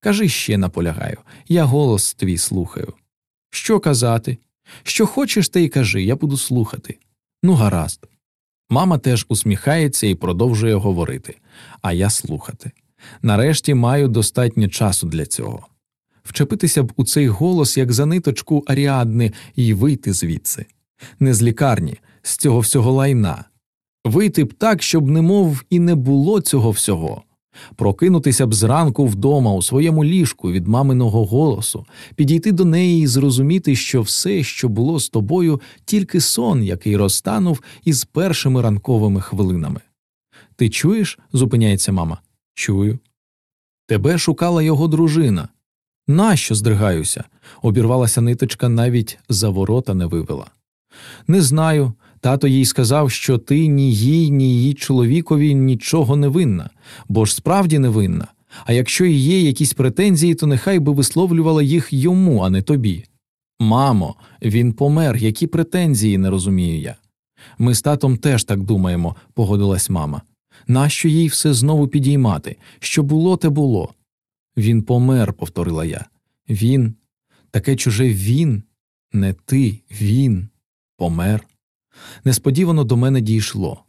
Кажи ще наполягаю, я голос твій слухаю. Що казати? Що хочеш, те й кажи, я буду слухати. Ну, гаразд. Мама теж усміхається і продовжує говорити, а я слухати. Нарешті маю достатньо часу для цього. Вчепитися б у цей голос, як за ниточку аріадни, і вийти звідси, не з лікарні, з цього всього лайна, вийти б так, щоб немов і не було цього всього, прокинутися б зранку вдома у своєму ліжку від маминого голосу, підійти до неї і зрозуміти, що все, що було з тобою, тільки сон, який розтанув із першими ранковими хвилинами. Ти чуєш? зупиняється мама. Чую. Тебе шукала його дружина. Нащо здригаюся? Обірвалася ниточка, навіть за ворота не вивела. Не знаю. Тато їй сказав, що ти ні їй, ні її чоловікові нічого не винна, бо ж справді не винна. А якщо і є якісь претензії, то нехай би висловлювала їх йому, а не тобі. Мамо, він помер, які претензії, не розумію я. Ми з татом теж так думаємо, погодилась мама. Нащо їй все знову підіймати? Що було, те було. Він помер, повторила я. Він, таке чуже він, не ти, він помер. Несподівано до мене дійшло.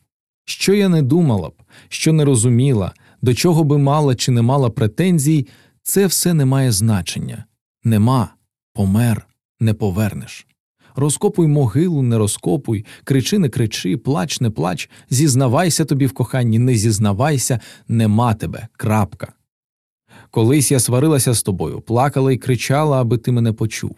Що я не думала б, що не розуміла, до чого би мала чи не мала претензій, це все не має значення. Нема, помер, не повернеш. Розкопуй могилу, не розкопуй, кричи, не кричи, плач, не плач, зізнавайся тобі в коханні, не зізнавайся, нема тебе. крапка. Колись я сварилася з тобою, плакала і кричала, аби ти мене почув.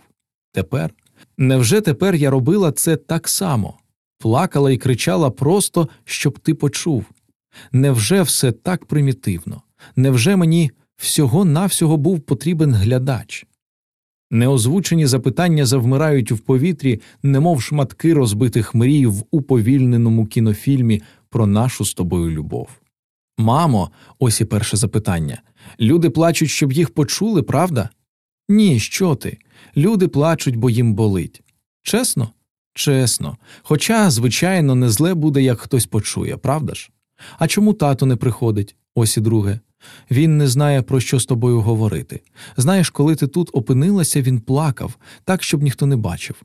Тепер? Невже тепер я робила це так само? Плакала і кричала просто, щоб ти почув. Невже все так примітивно? Невже мені всього навсього був потрібен глядач? Неозвучені запитання завмирають в повітрі, немов шматки розбитих мрій в уповільненому кінофільмі про нашу з тобою любов. Мамо, ось і перше запитання. Люди плачуть, щоб їх почули, правда? Ні, що ти? Люди плачуть, бо їм болить. Чесно? Чесно. Хоча, звичайно, не зле буде, як хтось почує, правда ж? А чому тато не приходить? Ось і друге. Він не знає, про що з тобою говорити. Знаєш, коли ти тут опинилася, він плакав, так, щоб ніхто не бачив.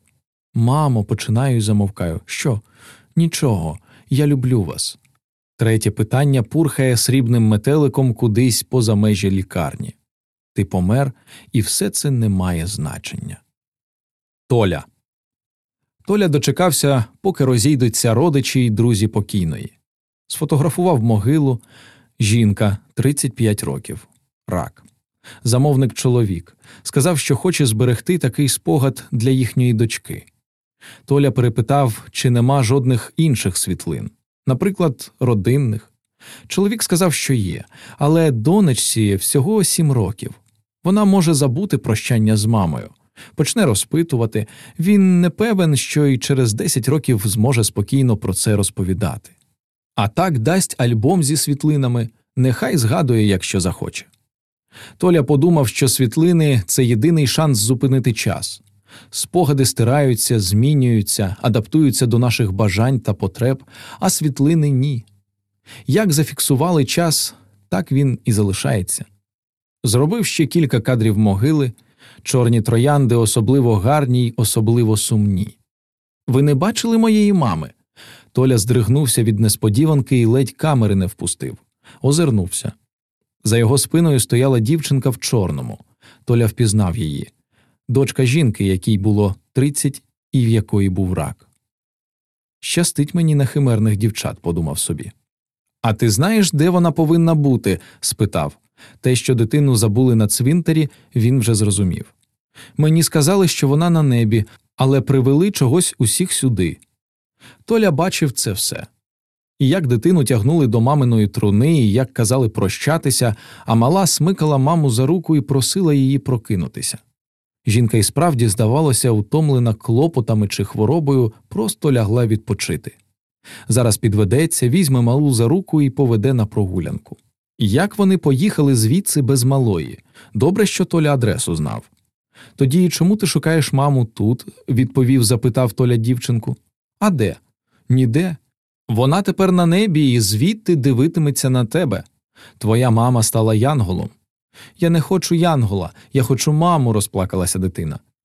Мамо, починаю і замовкаю. Що? Нічого, я люблю вас. Третє питання пурхає срібним метеликом кудись поза межі лікарні. Ти помер, і все це не має значення. Толя. Толя дочекався, поки розійдуться родичі й друзі покійної. Сфотографував могилу жінка 35 років, рак, замовник чоловік, сказав, що хоче зберегти такий спогад для їхньої дочки. Толя перепитав, чи нема жодних інших світлин, наприклад, родинних. Чоловік сказав, що є, але донечці всього сім років. Вона може забути прощання з мамою, почне розпитувати. Він не певен, що й через 10 років зможе спокійно про це розповідати. А так дасть альбом зі світлинами, нехай згадує, якщо захоче. Толя подумав, що світлини це єдиний шанс зупинити час. Спогади стираються, змінюються, адаптуються до наших бажань та потреб, а світлини ні. Як зафіксували час, так він і залишається. Зробив ще кілька кадрів могили, чорні троянди особливо гарні й особливо сумні. Ви не бачили моєї мами? Толя здригнувся від несподіванки і ледь камери не впустив, озирнувся. За його спиною стояла дівчинка в чорному. Толя впізнав її дочка жінки, якій було тридцять і в якої був рак. Щастить мені на химерних дівчат, подумав собі. А ти знаєш, де вона повинна бути? спитав. Те, що дитину забули на цвинтарі, він вже зрозумів. Мені сказали, що вона на небі, але привели чогось усіх сюди. Толя бачив це все. І як дитину тягнули до маминої труни, і як казали прощатися, а мала смикала маму за руку і просила її прокинутися. Жінка і справді, здавалося, утомлена клопотами чи хворобою, просто лягла відпочити. Зараз підведеться, візьме малу за руку і поведе на прогулянку. Як вони поїхали звідси без малої? Добре, що Толя адресу знав. Тоді чому ти шукаєш маму тут? відповів, запитав Толя дівчинку. А де? Ніде. Вона тепер на небі і звідти дивитиметься на тебе. Твоя мама стала янголом. Я не хочу Янгола, я хочу маму, розплакалася дитина.